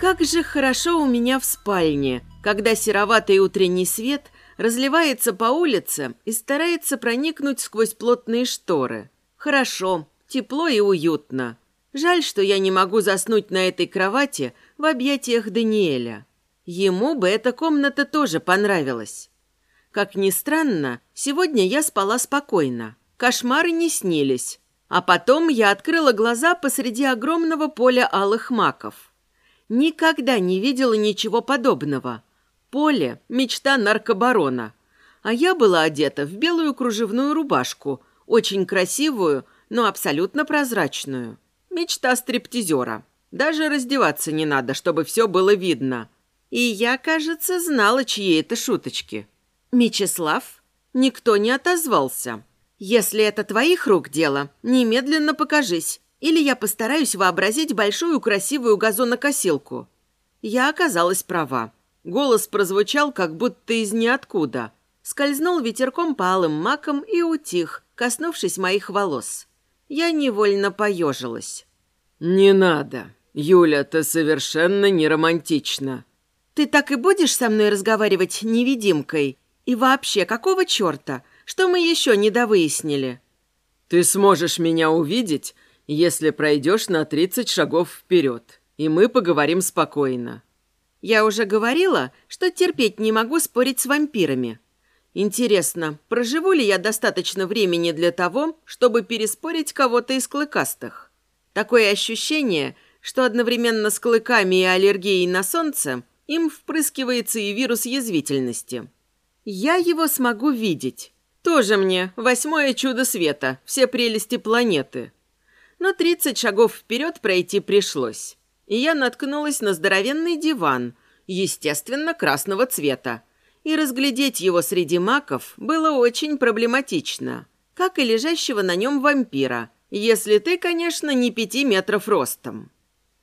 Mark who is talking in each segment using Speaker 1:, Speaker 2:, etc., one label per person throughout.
Speaker 1: Как же хорошо у меня в спальне, когда сероватый утренний свет разливается по улице и старается проникнуть сквозь плотные шторы. Хорошо, тепло и уютно. Жаль, что я не могу заснуть на этой кровати в объятиях Даниэля. Ему бы эта комната тоже понравилась. Как ни странно, сегодня я спала спокойно. Кошмары не снились. А потом я открыла глаза посреди огромного поля алых маков. Никогда не видела ничего подобного. Поле – мечта наркобарона. А я была одета в белую кружевную рубашку, очень красивую, но абсолютно прозрачную. Мечта стриптизера. Даже раздеваться не надо, чтобы все было видно. И я, кажется, знала, чьи это шуточки. «Мечислав?» Никто не отозвался. «Если это твоих рук дело, немедленно покажись, или я постараюсь вообразить большую красивую газонокосилку». Я оказалась права. Голос прозвучал, как будто из ниоткуда. Скользнул ветерком по алым макам и утих, коснувшись моих волос. Я невольно поежилась.
Speaker 2: «Не надо. Юля, ты совершенно не романтична».
Speaker 1: «Ты так и будешь со мной разговаривать невидимкой? И вообще, какого черта? Что мы еще недовыяснили?»
Speaker 2: «Ты сможешь меня увидеть, если пройдешь на 30 шагов вперед, и мы поговорим спокойно».
Speaker 1: «Я уже говорила, что терпеть не могу спорить с вампирами. Интересно, проживу ли я достаточно времени для того, чтобы переспорить кого-то из клыкастых? Такое ощущение, что одновременно с клыками и аллергией на солнце им впрыскивается и вирус язвительности. Я его смогу видеть, тоже мне восьмое чудо света, все прелести планеты. Но тридцать шагов вперед пройти пришлось. И я наткнулась на здоровенный диван, естественно, красного цвета. И разглядеть его среди маков было очень проблематично. Как и лежащего на нем вампира, если ты, конечно, не пяти метров ростом.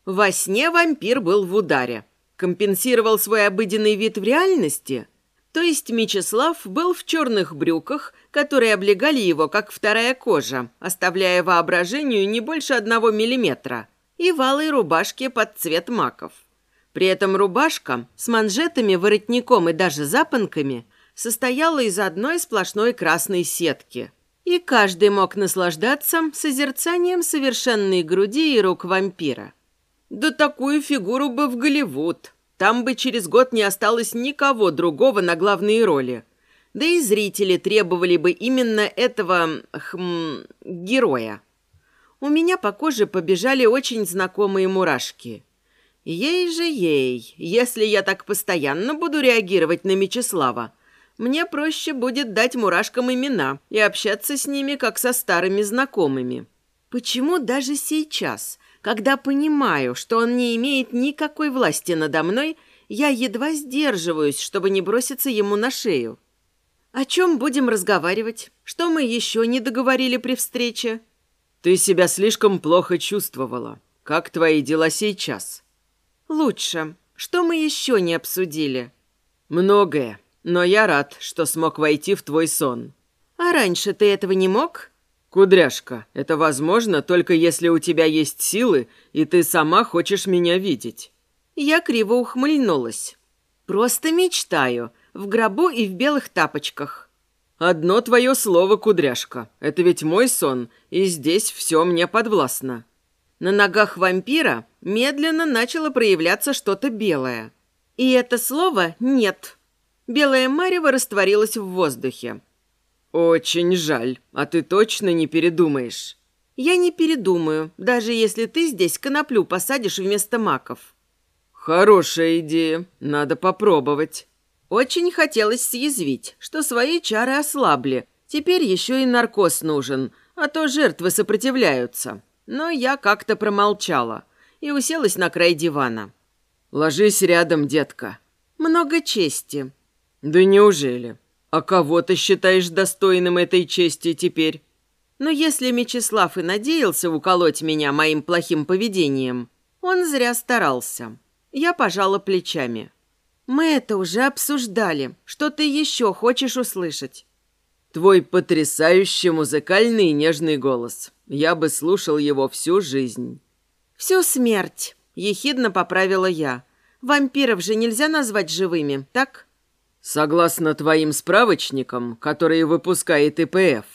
Speaker 1: Во сне вампир был в ударе. Компенсировал свой обыденный вид в реальности – то есть Мечислав был в черных брюках, которые облегали его, как вторая кожа, оставляя воображению не больше одного миллиметра, и в алой рубашке под цвет маков. При этом рубашка с манжетами, воротником и даже запонками состояла из одной сплошной красной сетки. И каждый мог наслаждаться созерцанием совершенной груди и рук вампира. Да такую фигуру бы в Голливуд – там бы через год не осталось никого другого на главные роли. Да и зрители требовали бы именно этого, хм, героя. У меня по коже побежали очень знакомые мурашки. Ей же ей, если я так постоянно буду реагировать на Мечислава, мне проще будет дать мурашкам имена и общаться с ними, как со старыми знакомыми. Почему даже сейчас, когда понимаю, что он не имеет никакой власти надо мной, я едва сдерживаюсь, чтобы не броситься ему на шею. О чем будем разговаривать? Что мы еще не договорили при встрече?
Speaker 2: Ты себя слишком плохо чувствовала. Как твои дела сейчас?
Speaker 1: Лучше. Что мы еще не обсудили?
Speaker 2: Многое. Но я рад, что смог войти в твой сон.
Speaker 1: А раньше ты этого не мог?
Speaker 2: «Кудряшка, это возможно только если у тебя есть силы, и ты сама хочешь меня видеть».
Speaker 1: Я криво ухмыльнулась. «Просто мечтаю. В гробу и в белых тапочках».
Speaker 2: «Одно твое слово, кудряшка. Это ведь мой сон, и здесь все мне подвластно».
Speaker 1: На ногах вампира медленно начало проявляться что-то белое. И это слово «нет». Белое марево растворилось в воздухе.
Speaker 2: «Очень жаль. А ты точно не передумаешь?»
Speaker 1: «Я не передумаю, даже если ты здесь коноплю посадишь вместо маков».
Speaker 2: «Хорошая идея. Надо попробовать».
Speaker 1: Очень хотелось съязвить, что свои чары ослабли. Теперь еще и наркоз нужен, а то жертвы сопротивляются. Но я как-то промолчала и уселась на край дивана.
Speaker 2: «Ложись рядом, детка».
Speaker 1: «Много чести».
Speaker 2: «Да неужели?» «А кого ты считаешь достойным этой чести теперь?»
Speaker 1: «Но если Мечислав и надеялся уколоть меня моим плохим поведением, он зря старался». Я пожала плечами. «Мы это уже обсуждали. Что ты еще хочешь услышать?»
Speaker 2: «Твой потрясающий музыкальный и нежный голос. Я бы слушал его всю жизнь».
Speaker 1: «Всю смерть. Ехидно поправила я. Вампиров же нельзя назвать живыми, так?
Speaker 2: Согласно твоим справочникам, которые выпускает ИПФ,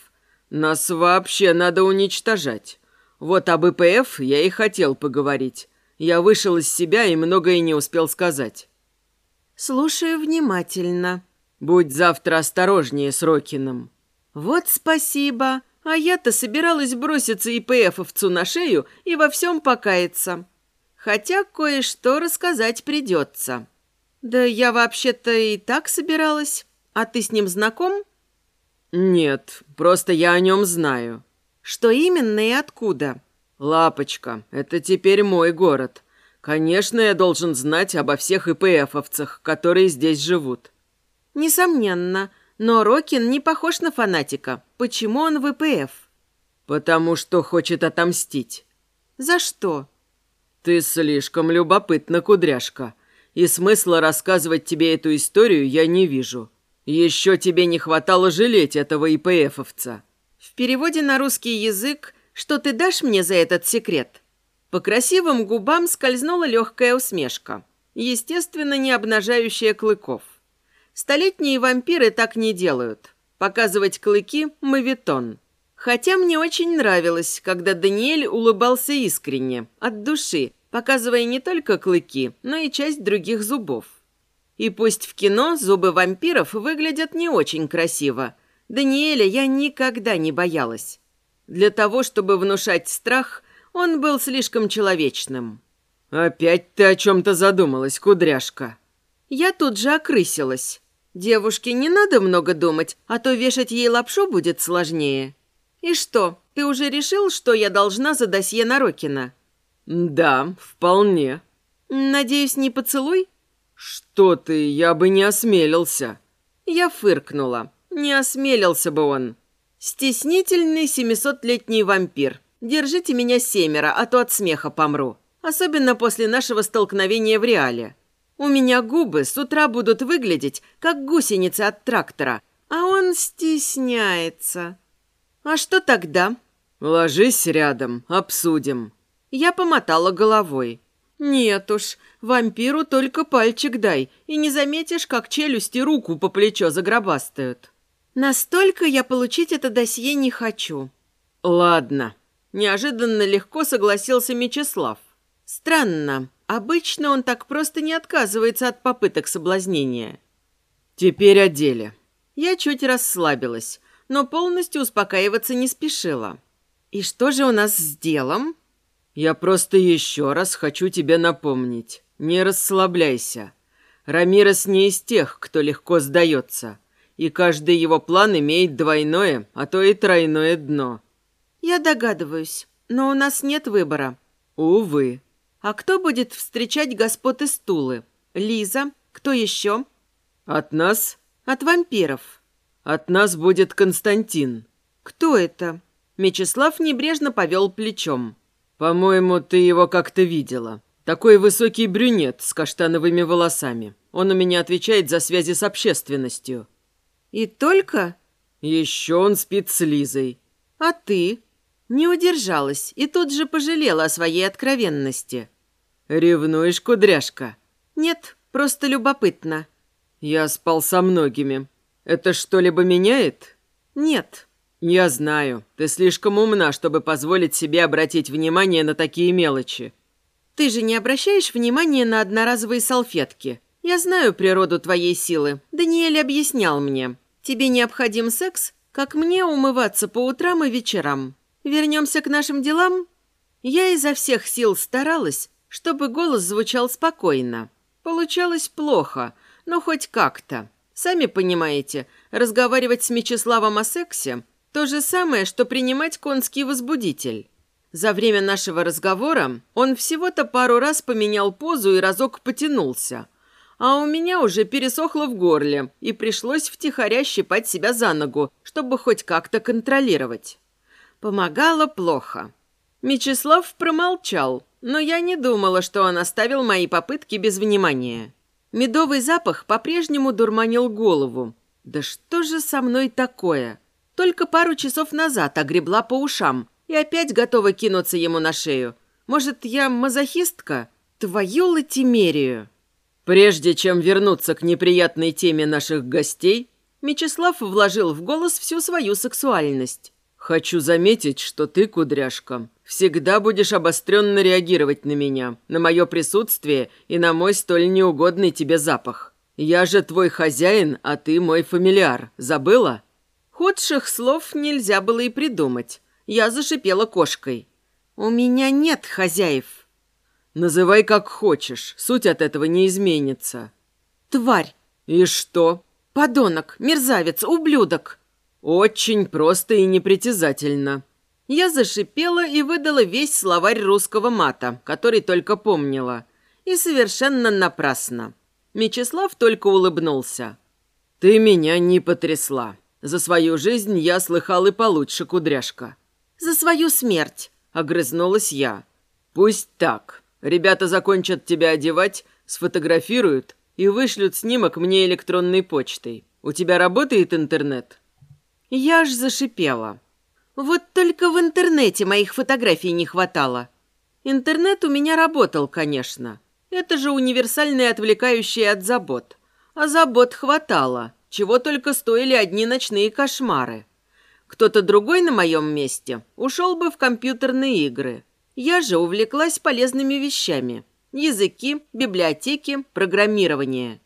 Speaker 2: нас вообще надо уничтожать. Вот об ИПФ я и хотел поговорить. Я вышел из себя и многое не успел сказать.
Speaker 1: Слушаю внимательно.
Speaker 2: Будь завтра осторожнее с Рокином.
Speaker 1: Вот спасибо. А я-то собиралась броситься ИПФовцу на шею и во всем покаяться. Хотя кое-что рассказать придется. Да я вообще-то и так собиралась. А ты с ним знаком?
Speaker 2: Нет, просто я о нем знаю.
Speaker 1: Что именно и откуда?
Speaker 2: Лапочка, это теперь мой город. Конечно, я должен знать обо всех ИПФовцах, которые здесь живут.
Speaker 1: Несомненно, но Рокин не похож на фанатика. Почему он в ИПФ?
Speaker 2: Потому что хочет отомстить.
Speaker 1: За что?
Speaker 2: «Ты слишком любопытна, кудряшка, и смысла рассказывать тебе эту историю я не вижу. Еще тебе не хватало жалеть этого ИПФовца».
Speaker 1: В переводе на русский язык «Что ты дашь мне за этот секрет?» По красивым губам скользнула легкая усмешка, естественно, не обнажающая клыков. Столетние вампиры так не делают. Показывать клыки – мавитон. Хотя мне очень нравилось, когда Даниэль улыбался искренне, от души, показывая не только клыки, но и часть других зубов. И пусть в кино зубы вампиров выглядят не очень красиво, Даниэля я никогда не боялась. Для того, чтобы внушать страх, он был слишком человечным.
Speaker 2: «Опять ты о чем-то задумалась, кудряшка?»
Speaker 1: Я тут же окрысилась. Девушке не надо много думать, а то вешать ей лапшу будет сложнее. «И что, ты уже решил, что я должна за досье на Рокина?»
Speaker 2: «Да, вполне».
Speaker 1: «Надеюсь, не поцелуй?»
Speaker 2: «Что ты, я бы не осмелился».
Speaker 1: Я фыркнула. Не осмелился бы он. «Стеснительный семисотлетний вампир. Держите меня семеро, а то от смеха помру. Особенно после нашего столкновения в реале. У меня губы с утра будут выглядеть, как гусеницы от трактора, а он стесняется. «А что тогда?»
Speaker 2: «Ложись рядом, обсудим».
Speaker 1: Я помотала головой. «Нет уж, вампиру только пальчик дай, и не заметишь, как челюсти руку по плечо загробастают. Настолько я получить это досье не хочу».
Speaker 2: «Ладно».
Speaker 1: Неожиданно легко согласился Мечислав. «Странно. Обычно он так просто не отказывается от попыток соблазнения».
Speaker 2: «Теперь о деле».
Speaker 1: Я чуть расслабилась но полностью успокаиваться не спешила. «И что же у нас с делом?»
Speaker 2: «Я просто еще раз хочу тебе напомнить. Не расслабляйся. Рамирес не из тех, кто легко сдается, и каждый его план имеет двойное, а то и тройное дно».
Speaker 1: «Я догадываюсь, но у нас нет выбора».
Speaker 2: «Увы».
Speaker 1: «А кто будет встречать господ из Тулы? Лиза? Кто еще?»
Speaker 2: «От нас?»
Speaker 1: «От вампиров».
Speaker 2: От нас будет Константин».
Speaker 1: «Кто это?» Мечислав небрежно повел плечом.
Speaker 2: «По-моему, ты его как-то видела. Такой высокий брюнет с каштановыми волосами. Он у меня отвечает за связи с общественностью».
Speaker 1: «И только?»
Speaker 2: «Еще он спит с Лизой».
Speaker 1: «А ты?» Не удержалась и тут же пожалела о своей откровенности.
Speaker 2: «Ревнуешь, кудряшка?»
Speaker 1: «Нет, просто любопытно».
Speaker 2: «Я спал со многими. Это что-либо меняет?
Speaker 1: Нет.
Speaker 2: Я знаю. Ты слишком умна, чтобы позволить себе обратить внимание на такие мелочи.
Speaker 1: Ты же не обращаешь внимания на одноразовые салфетки. Я знаю природу твоей силы. Даниэль объяснял мне. Тебе необходим секс, как мне умываться по утрам и вечерам. Вернемся к нашим делам? Я изо всех сил старалась, чтобы голос звучал спокойно. Получалось плохо, но хоть как-то. Сами понимаете, разговаривать с Мечиславом о сексе – то же самое, что принимать конский возбудитель. За время нашего разговора он всего-то пару раз поменял позу и разок потянулся. А у меня уже пересохло в горле, и пришлось втихаря щипать себя за ногу, чтобы хоть как-то контролировать. Помогало плохо. Мечислав промолчал, но я не думала, что он оставил мои попытки без внимания. Медовый запах по-прежнему дурманил голову. Да что же со мной такое? Только пару часов назад огребла по ушам и опять готова кинуться ему на шею. Может, я мазохистка? Твою латимерию!
Speaker 2: Прежде чем вернуться к неприятной теме наших гостей, Мечислав вложил в голос всю свою сексуальность. «Хочу заметить, что ты, кудряшка, всегда будешь обостренно реагировать на меня, на мое присутствие и на мой столь неугодный тебе запах. Я же твой хозяин, а ты мой фамильяр. Забыла?»
Speaker 1: Худших слов нельзя было и придумать. Я зашипела кошкой. «У меня нет хозяев».
Speaker 2: «Называй как хочешь, суть от этого не изменится».
Speaker 1: «Тварь».
Speaker 2: «И что?»
Speaker 1: «Подонок, мерзавец, ублюдок».
Speaker 2: «Очень просто и непритязательно».
Speaker 1: Я зашипела и выдала весь словарь русского мата, который только помнила. И совершенно напрасно. Мечислав только улыбнулся.
Speaker 2: «Ты меня не потрясла. За свою жизнь я слыхал и получше, кудряшка.
Speaker 1: За свою смерть, огрызнулась я.
Speaker 2: Пусть так. Ребята закончат тебя одевать, сфотографируют и вышлют снимок мне электронной почтой. У тебя работает интернет?
Speaker 1: Я аж зашипела. Вот только в интернете моих фотографий не хватало. Интернет у меня работал, конечно. Это же универсальный отвлекающий от забот. А забот хватало чего только стоили одни ночные кошмары. Кто-то другой на моем месте ушел бы в компьютерные игры. Я же увлеклась полезными вещами. Языки, библиотеки, программирование.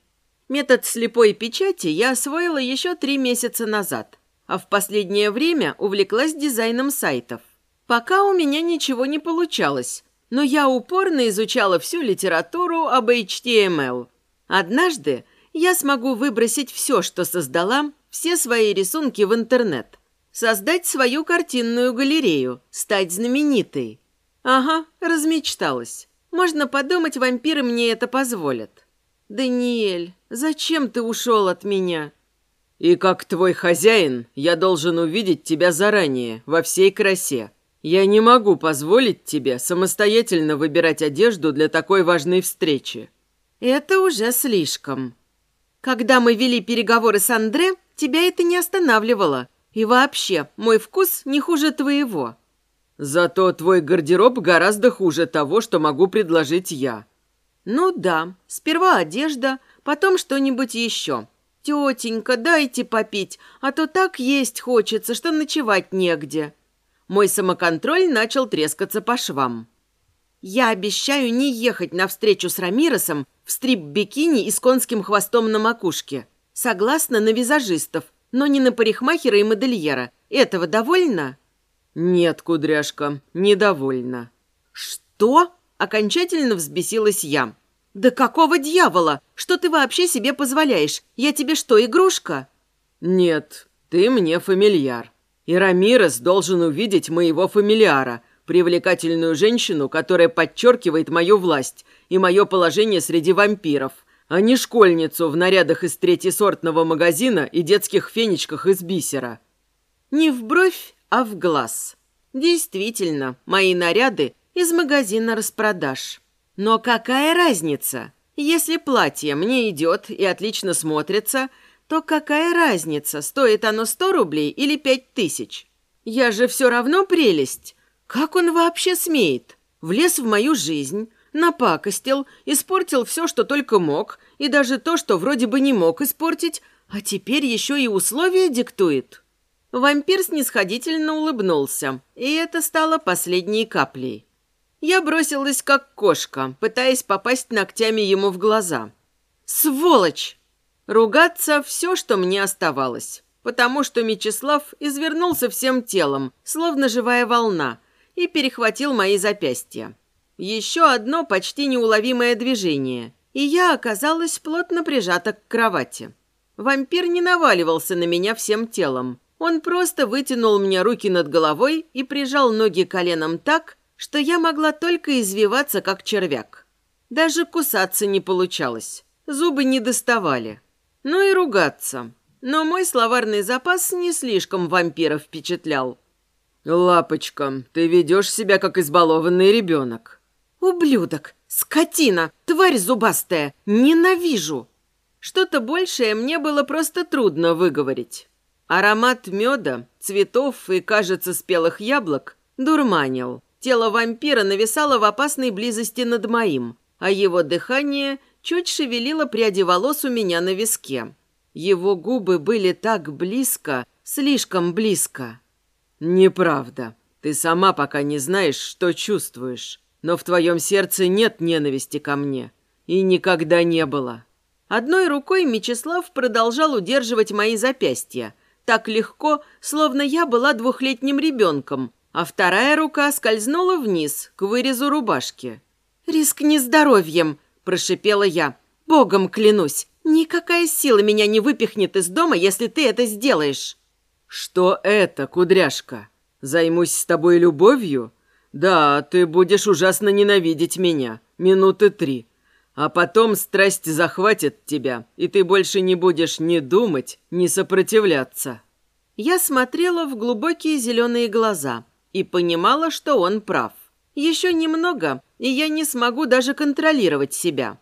Speaker 1: Метод слепой печати я освоила еще три месяца назад, а в последнее время увлеклась дизайном сайтов. Пока у меня ничего не получалось, но я упорно изучала всю литературу об HTML. Однажды я смогу выбросить все, что создала, все свои рисунки в интернет. Создать свою картинную галерею, стать знаменитой. Ага, размечталась. Можно подумать, вампиры мне это позволят. Даниэль, зачем ты ушел от меня?
Speaker 2: И как твой хозяин, я должен увидеть тебя заранее, во всей красе. Я не могу позволить тебе самостоятельно выбирать одежду для такой важной встречи.
Speaker 1: Это уже слишком. Когда мы вели переговоры с Андре, тебя это не останавливало. И вообще, мой вкус не хуже твоего.
Speaker 2: Зато твой гардероб гораздо хуже того, что могу предложить я.
Speaker 1: Ну да, сперва одежда, потом что-нибудь еще. Тетенька, дайте попить, а то так есть хочется, что ночевать негде. Мой самоконтроль начал трескаться по швам. Я обещаю не ехать на встречу с Рамиросом в стрип-бикини и с конским хвостом на макушке. Согласна на визажистов, но не на парикмахера и модельера. Этого довольно?»
Speaker 2: «Нет, кудряшка, недовольна».
Speaker 1: «Что?» – окончательно взбесилась я. «Да какого дьявола? Что ты вообще себе позволяешь? Я тебе что, игрушка?»
Speaker 2: «Нет, ты мне фамильяр. И Рамирес должен увидеть моего фамильяра, привлекательную женщину, которая подчеркивает мою власть и мое положение среди вампиров, а не школьницу в нарядах из третьесортного магазина и детских фенечках из бисера.
Speaker 1: Не в бровь, а в глаз. Действительно, мои наряды из магазина распродаж. Но какая разница? Если платье мне идет и отлично смотрится, то какая разница, стоит оно сто рублей или пять тысяч? Я же все равно прелесть. Как он вообще смеет? Влез в мою жизнь, напакостил, испортил все, что только мог, и даже то, что вроде бы не мог испортить, а теперь еще и условия диктует. Вампир снисходительно улыбнулся, и это стало последней каплей. Я бросилась как кошка, пытаясь попасть ногтями ему в глаза. «Сволочь!» Ругаться все, что мне оставалось, потому что Мечислав извернулся всем телом, словно живая волна, и перехватил мои запястья. Еще одно почти неуловимое движение, и я оказалась плотно прижата к кровати. Вампир не наваливался на меня всем телом. Он просто вытянул мне руки над головой и прижал ноги коленом так, что я могла только извиваться, как червяк. Даже кусаться не получалось. Зубы не доставали. Ну и ругаться. Но мой словарный запас не слишком вампира впечатлял.
Speaker 2: «Лапочка, ты ведешь себя, как избалованный ребенок».
Speaker 1: «Ублюдок! Скотина! Тварь зубастая! Ненавижу!» Что-то большее мне было просто трудно выговорить. Аромат меда, цветов и, кажется, спелых яблок дурманил. Тело вампира нависало в опасной близости над моим. а его дыхание чуть шевелило пряди волос у меня на виске. Его губы были так близко, слишком близко.
Speaker 2: «Неправда. Ты сама пока не знаешь, что чувствуешь. Но в твоем сердце нет ненависти ко мне. И никогда не было».
Speaker 1: Одной рукой Мечислав продолжал удерживать мои запястья. Так легко, словно я была двухлетним ребенком, а вторая рука скользнула вниз, к вырезу рубашки. «Рискни здоровьем!» – прошипела я. «Богом клянусь, никакая сила меня не выпихнет из дома, если ты это сделаешь!»
Speaker 2: «Что это, кудряшка? Займусь с тобой любовью? Да, ты будешь ужасно ненавидеть меня. Минуты три. А потом страсть захватит тебя, и ты больше не будешь ни думать, ни сопротивляться».
Speaker 1: Я смотрела в глубокие зеленые глаза и понимала, что он прав. Еще немного, и я не смогу даже контролировать себя.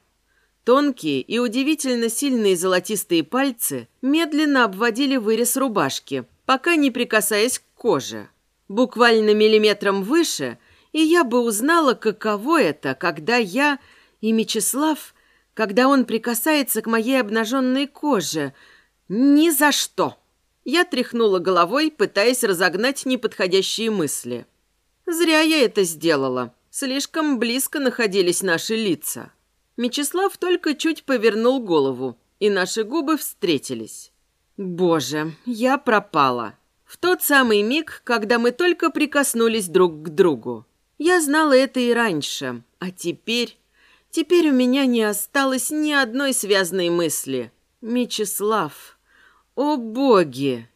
Speaker 1: Тонкие и удивительно сильные золотистые пальцы медленно обводили вырез рубашки, пока не прикасаясь к коже. Буквально миллиметром выше, и я бы узнала, каково это, когда я и Мечислав, когда он прикасается к моей обнаженной коже. Ни за что. Я тряхнула головой, пытаясь разогнать неподходящие мысли. Зря я это сделала. Слишком близко находились наши лица. Мечислав только чуть повернул голову, и наши губы встретились. Боже, я пропала. В тот самый миг, когда мы только прикоснулись друг к другу. Я знала это и раньше, а теперь... Теперь у меня не осталось ни одной связной мысли. Мечислав. О боги!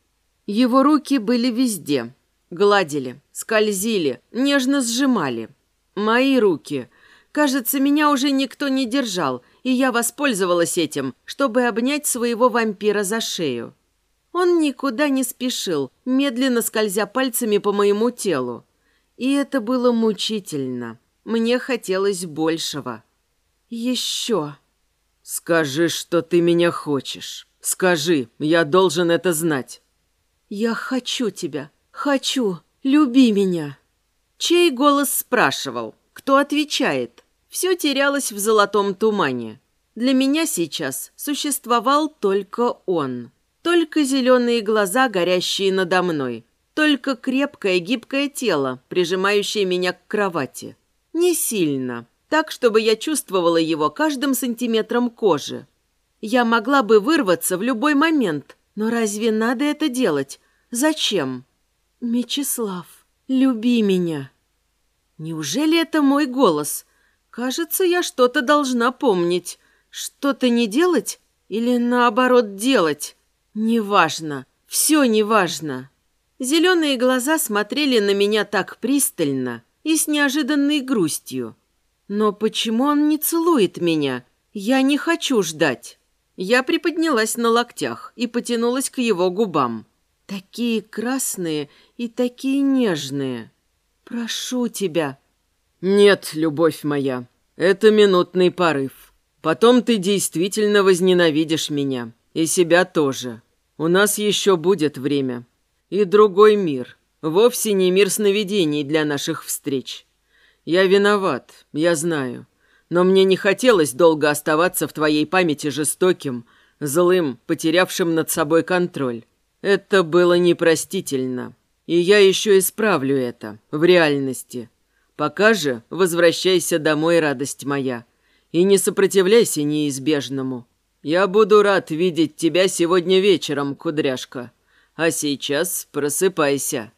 Speaker 1: Его руки были везде. Гладили, скользили, нежно сжимали. Мои руки. Кажется, меня уже никто не держал, и я воспользовалась этим, чтобы обнять своего вампира за шею. Он никуда не спешил, медленно скользя пальцами по моему телу. И это было мучительно. Мне хотелось большего. Еще.
Speaker 2: Скажи, что ты меня хочешь. Скажи, я должен это знать.
Speaker 1: Я хочу тебя. Хочу. Люби меня. Чей голос спрашивал? Кто отвечает? Все терялось в золотом тумане. Для меня сейчас существовал только он. Только зеленые глаза, горящие надо мной. Только крепкое гибкое тело, прижимающее меня к кровати. Не сильно, так, чтобы я чувствовала его каждым сантиметром кожи. Я могла бы вырваться в любой момент, но разве надо это делать? Зачем? Мечислав, люби меня. Неужели это мой голос? Кажется, я что-то должна помнить. Что-то не делать или наоборот делать? Неважно. Все неважно. Зеленые глаза смотрели на меня так пристально и с неожиданной грустью. Но почему он не целует меня? Я не хочу ждать. Я приподнялась на локтях и потянулась к его губам. Такие красные и такие нежные. Прошу тебя.
Speaker 2: Нет, любовь моя, это минутный порыв. Потом ты действительно возненавидишь меня. И себя тоже. У нас еще будет время. И другой мир. Вовсе не мир сновидений для наших встреч. Я виноват, я знаю. Но мне не хотелось долго оставаться в твоей памяти жестоким, злым, потерявшим над собой контроль. Это было непростительно. И я еще исправлю это в реальности. Пока же возвращайся домой, радость моя, и не сопротивляйся неизбежному. Я буду рад видеть тебя сегодня вечером, кудряшка. А сейчас просыпайся»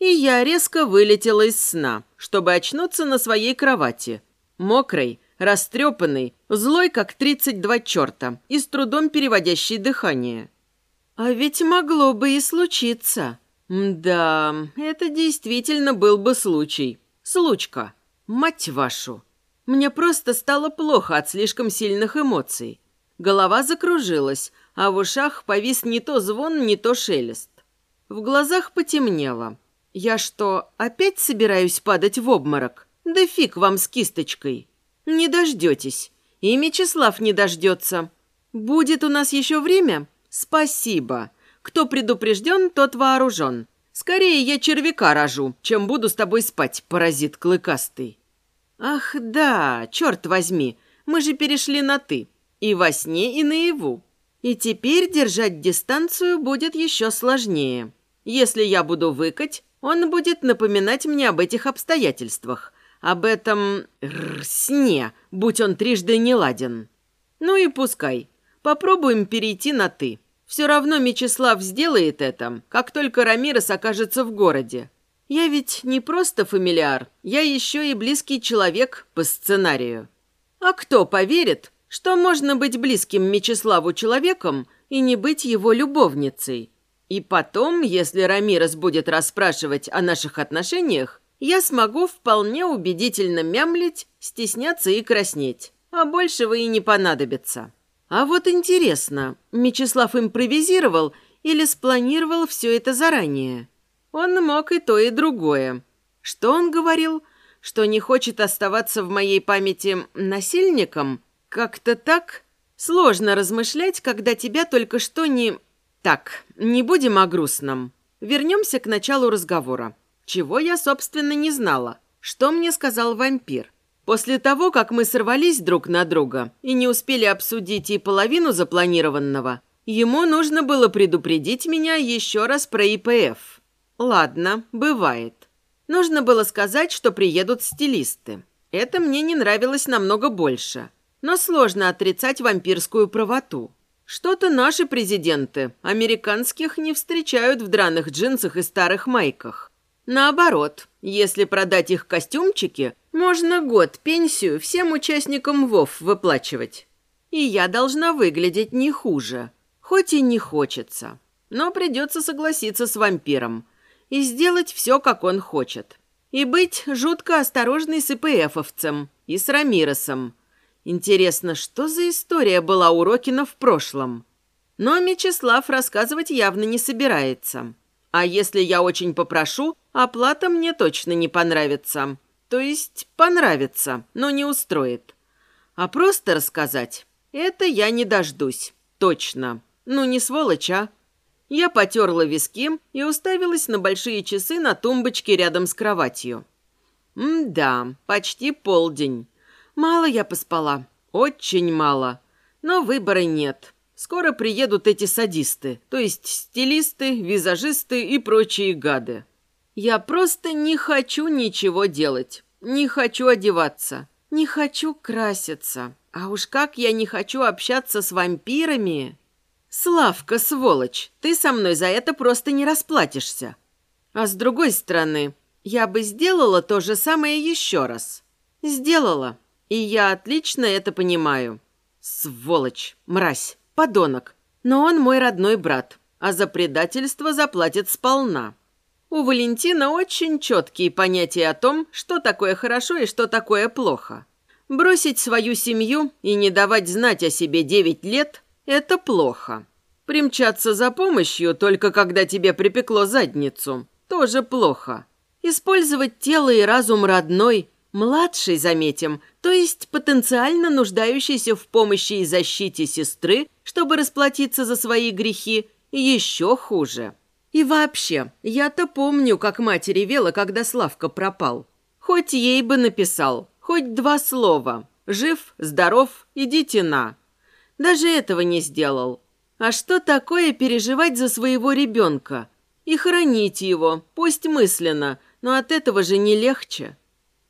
Speaker 1: и я резко вылетела из сна, чтобы очнуться на своей кровати. Мокрой, растрепанной, злой, как тридцать два черта, и с трудом переводящей дыхание. А ведь могло бы и случиться. Да, это действительно был бы случай. Случка. Мать вашу. Мне просто стало плохо от слишком сильных эмоций. Голова закружилась, а в ушах повис не то звон, не то шелест. В глазах потемнело. «Я что, опять собираюсь падать в обморок? Да фиг вам с кисточкой! Не дождетесь, и Мечислав не дождется. Будет у нас еще время? Спасибо. Кто предупрежден, тот вооружен. Скорее я червяка рожу, чем буду с тобой спать, паразит клыкастый». Ах да, черт возьми, мы же перешли на «ты». И во сне, и наяву. И теперь держать дистанцию будет еще сложнее. Если я буду выкать, он будет напоминать мне об этих обстоятельствах, об этом р, сне, будь он трижды не ладен. Ну и пускай. Попробуем перейти на «ты». Все равно Мечислав сделает это, как только Рамирес окажется в городе. Я ведь не просто фамилиар, я еще и близкий человек по сценарию. А кто поверит, что можно быть близким Мечиславу человеком и не быть его любовницей? И потом, если Рамирес будет расспрашивать о наших отношениях, я смогу вполне убедительно мямлить, стесняться и краснеть. А большего и не понадобится. А вот интересно, Мечислав импровизировал или спланировал все это заранее? Он мог и то, и другое. Что он говорил? Что не хочет оставаться в моей памяти насильником? Как-то так? Сложно размышлять, когда тебя только что не... Так, не будем о грустном. Вернемся к началу разговора. Чего я, собственно, не знала. Что мне сказал вампир? После того, как мы сорвались друг на друга и не успели обсудить и половину запланированного, ему нужно было предупредить меня еще раз про ИПФ. Ладно, бывает. Нужно было сказать, что приедут стилисты. Это мне не нравилось намного больше. Но сложно отрицать вампирскую правоту. Что-то наши президенты американских не встречают в драных джинсах и старых майках. Наоборот, если продать их костюмчики, можно год пенсию всем участникам ВОВ выплачивать. И я должна выглядеть не хуже, хоть и не хочется. Но придется согласиться с вампиром и сделать все, как он хочет. И быть жутко осторожной с ИПФовцем и с Рамиросом – Интересно, что за история была у Рокина в прошлом? Но Мечислав рассказывать явно не собирается. А если я очень попрошу, оплата мне точно не понравится. То есть понравится, но не устроит. А просто рассказать – это я не дождусь. Точно. Ну, не сволочь, а? Я потерла виски и уставилась на большие часы на тумбочке рядом с кроватью. М-да, почти полдень. Мало я поспала. Очень мало. Но выбора нет. Скоро приедут эти садисты, то есть стилисты, визажисты и прочие гады. Я просто не хочу ничего делать. Не хочу одеваться. Не хочу краситься. А уж как я не хочу общаться с вампирами. Славка, сволочь, ты со мной за это просто не расплатишься. А с другой стороны, я бы сделала то же самое еще раз. Сделала. И я отлично это понимаю. Сволочь, мразь, подонок. Но он мой родной брат, а за предательство заплатит сполна. У Валентина очень четкие понятия о том, что такое хорошо и что такое плохо. Бросить свою семью и не давать знать о себе девять лет – это плохо. Примчаться за помощью только когда тебе припекло задницу – тоже плохо. Использовать тело и разум родной Младший, заметим, то есть потенциально нуждающийся в помощи и защите сестры, чтобы расплатиться за свои грехи, еще хуже. И вообще, я-то помню, как мать ревела, когда Славка пропал. Хоть ей бы написал, хоть два слова. Жив, здоров, идите на. Даже этого не сделал. А что такое переживать за своего ребенка? И хранить его, пусть мысленно, но от этого же не легче.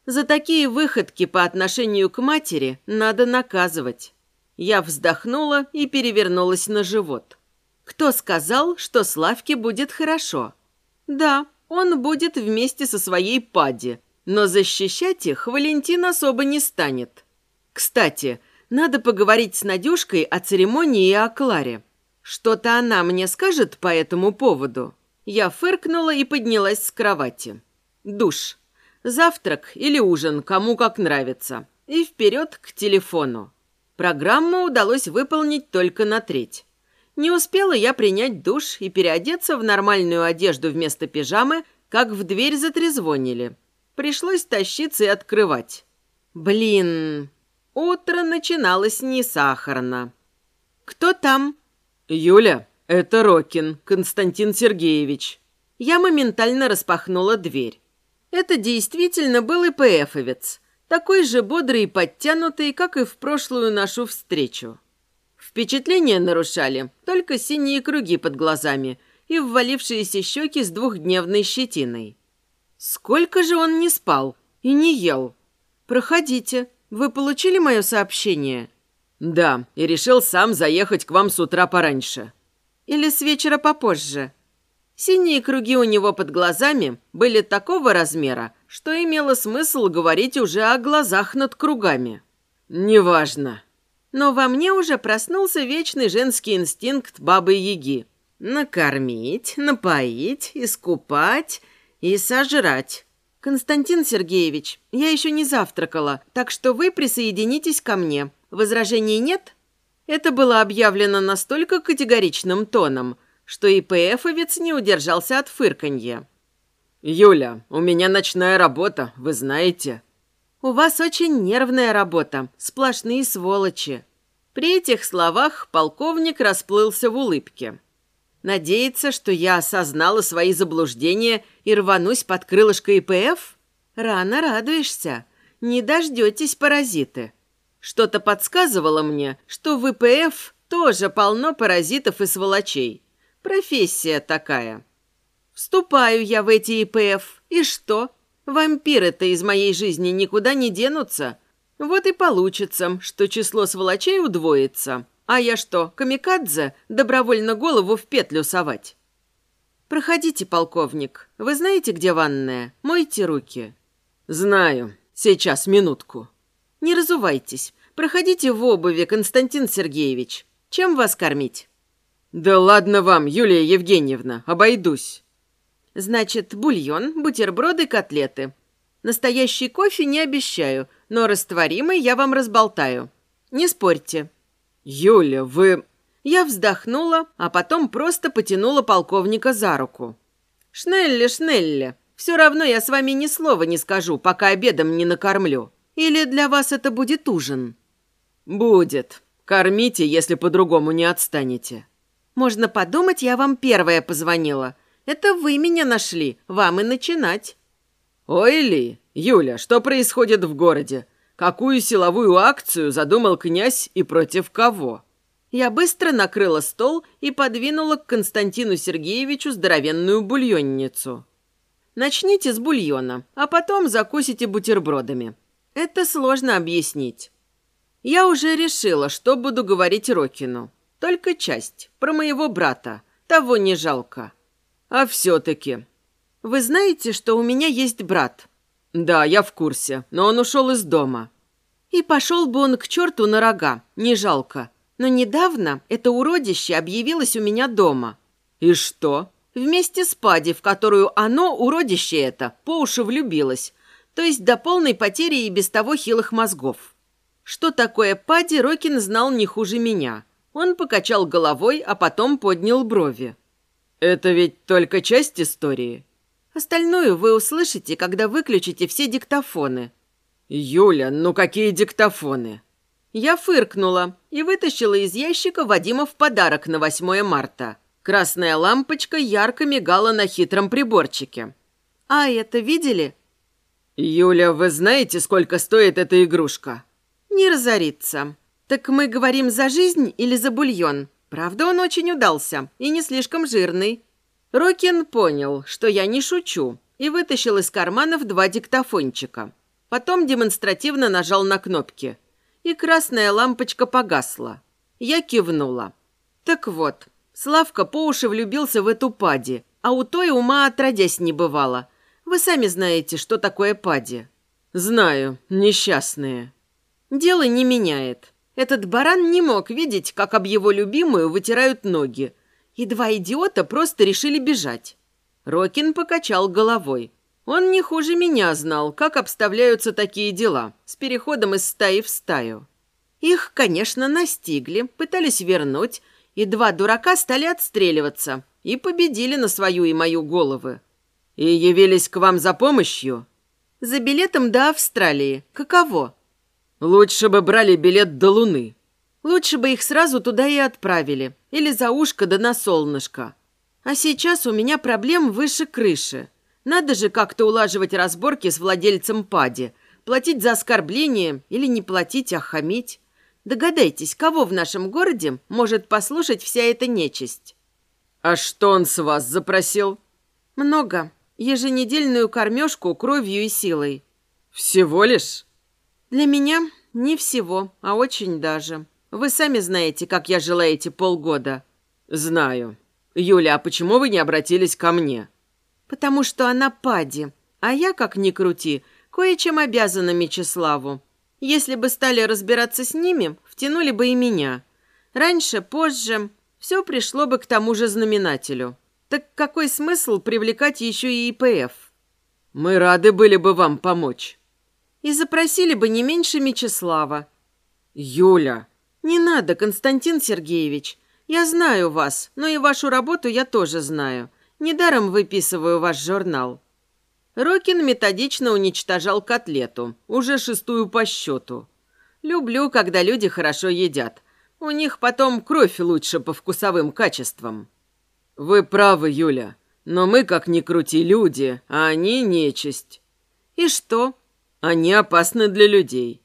Speaker 1: За такие выходки по отношению к матери надо наказывать. Я вздохнула и перевернулась на живот. Кто сказал, что Славке будет хорошо? Да, он будет вместе со своей Пади, но защищать их Валентин особо не станет. Кстати, надо поговорить с Надюшкой о церемонии и о Кларе. Что-то она мне скажет по этому поводу. Я фыркнула и поднялась с кровати. Душ. Завтрак или ужин, кому как нравится. И вперед к телефону. Программу удалось выполнить только на треть. Не успела я принять душ и переодеться в нормальную одежду вместо пижамы, как в дверь затрезвонили. Пришлось тащиться и открывать. Блин, утро начиналось не сахарно. «Кто там?» «Юля, это Рокин, Константин Сергеевич». Я моментально распахнула дверь. Это действительно был ИПФовец. такой же бодрый и подтянутый, как и в прошлую нашу встречу. Впечатление нарушали только синие круги под глазами и ввалившиеся щеки с двухдневной щетиной. Сколько же он не спал и не ел? Проходите. Вы получили мое сообщение?
Speaker 2: Да, и решил сам заехать к вам с утра пораньше.
Speaker 1: Или с вечера попозже. Синие круги у него под глазами были такого размера, что имело смысл говорить уже о глазах над кругами.
Speaker 2: Неважно.
Speaker 1: Но во мне уже проснулся вечный женский инстинкт бабы-яги. Накормить, напоить, искупать и сожрать. Константин Сергеевич, я еще не завтракала, так что вы присоединитесь ко мне. Возражений нет? Это было объявлено настолько категоричным тоном, что и ПФовец не удержался от фырканья.
Speaker 2: «Юля, у меня ночная работа, вы знаете».
Speaker 1: «У вас очень нервная работа, сплошные сволочи». При этих словах полковник расплылся в улыбке. Надеется, что я осознала свои заблуждения и рванусь под крылышко ИПФ? Рано радуешься. Не дождетесь, паразиты. Что-то подсказывало мне, что в ИПФ тоже полно паразитов и сволочей. Профессия такая. Вступаю я в эти ИПФ. И что? Вампиры-то из моей жизни никуда не денутся. Вот и получится, что число сволочей удвоится. А я что, камикадзе, добровольно голову в петлю совать? Проходите, полковник. Вы знаете, где ванная? Мойте руки.
Speaker 2: Знаю. Сейчас, минутку.
Speaker 1: Не разувайтесь. Проходите в обуви, Константин Сергеевич. Чем вас кормить?
Speaker 2: Да ладно вам, Юлия Евгеньевна, обойдусь.
Speaker 1: Значит, бульон, бутерброды, котлеты. Настоящий кофе не обещаю, но растворимый я вам разболтаю. Не спорьте.
Speaker 2: «Юля, вы...»
Speaker 1: Я вздохнула, а потом просто потянула полковника за руку. «Шнелли, Шнелли, все равно я с вами ни слова не скажу, пока обедом не накормлю. Или для вас это будет ужин?»
Speaker 2: «Будет. Кормите, если по-другому не отстанете».
Speaker 1: «Можно подумать, я вам первая позвонила. Это вы меня нашли, вам и начинать».
Speaker 2: «Ой, Ли, Юля, что происходит в городе? Какую силовую акцию задумал князь и против кого?
Speaker 1: Я быстро накрыла стол и подвинула к Константину Сергеевичу здоровенную бульонницу. Начните с бульона, а потом закусите бутербродами. Это сложно объяснить. Я уже решила, что буду говорить Рокину. Только часть, про моего брата. Того не жалко.
Speaker 2: А все-таки...
Speaker 1: Вы знаете, что у меня есть брат?
Speaker 2: «Да, я в курсе, но он ушел из дома».
Speaker 1: И пошел бы он к черту на рога, не жалко. Но недавно это уродище объявилось у меня дома.
Speaker 2: И что?
Speaker 1: Вместе с Пади, в которую оно, уродище это, по уши влюбилось. То есть до полной потери и без того хилых мозгов. Что такое Пади, Рокин знал не хуже меня. Он покачал головой, а потом поднял брови.
Speaker 2: «Это ведь только часть истории?»
Speaker 1: Остальную вы услышите, когда выключите все диктофоны».
Speaker 2: «Юля, ну какие диктофоны?»
Speaker 1: Я фыркнула и вытащила из ящика Вадима в подарок на 8 марта. Красная лампочка ярко мигала на хитром приборчике. «А это видели?»
Speaker 2: «Юля, вы знаете, сколько стоит эта игрушка?»
Speaker 1: «Не разориться. Так мы говорим за жизнь или за бульон? Правда, он очень удался и не слишком жирный». Рокин понял, что я не шучу, и вытащил из карманов два диктофончика. Потом демонстративно нажал на кнопки. И красная лампочка погасла. Я кивнула. Так вот, Славка по уши влюбился в эту пади, а у той ума отродясь не бывало. Вы сами знаете, что такое пади.
Speaker 2: Знаю, несчастные.
Speaker 1: Дело не меняет. Этот баран не мог видеть, как об его любимую вытирают ноги, и два идиота просто решили бежать. Рокин покачал головой. Он не хуже меня знал, как обставляются такие дела, с переходом из стаи в стаю. Их, конечно, настигли, пытались вернуть, и два дурака стали отстреливаться и победили на свою и мою головы.
Speaker 2: И явились к вам за помощью?
Speaker 1: За билетом до Австралии. Каково?
Speaker 2: Лучше бы брали билет до Луны.
Speaker 1: Лучше бы их сразу туда и отправили. Или за ушко да на солнышко. А сейчас у меня проблем выше крыши. Надо же как-то улаживать разборки с владельцем пади. платить за оскорбление или не платить, а хамить. Догадайтесь, кого в нашем городе может послушать вся эта нечисть?
Speaker 2: А что он с вас запросил?
Speaker 1: Много. Еженедельную кормежку кровью и силой.
Speaker 2: Всего лишь?
Speaker 1: Для меня не всего, а очень даже. Вы сами знаете, как я жила эти полгода.
Speaker 2: Знаю. Юля, а почему вы не обратились ко мне?
Speaker 1: Потому что она пади, а я, как ни крути, кое-чем обязана Мечиславу. Если бы стали разбираться с ними, втянули бы и меня. Раньше, позже, все пришло бы к тому же знаменателю. Так какой смысл привлекать еще и ИПФ?
Speaker 2: Мы рады были бы вам помочь.
Speaker 1: И запросили бы не меньше Мечислава.
Speaker 2: Юля.
Speaker 1: Не надо, Константин Сергеевич. Я знаю вас, но и вашу работу я тоже знаю. Недаром выписываю ваш журнал. Рокин методично уничтожал котлету, уже шестую по счету. Люблю, когда люди хорошо едят. У них потом кровь лучше по вкусовым качествам.
Speaker 2: Вы правы, Юля. Но мы, как ни крути, люди, а они нечисть.
Speaker 1: И что?
Speaker 2: Они опасны для людей.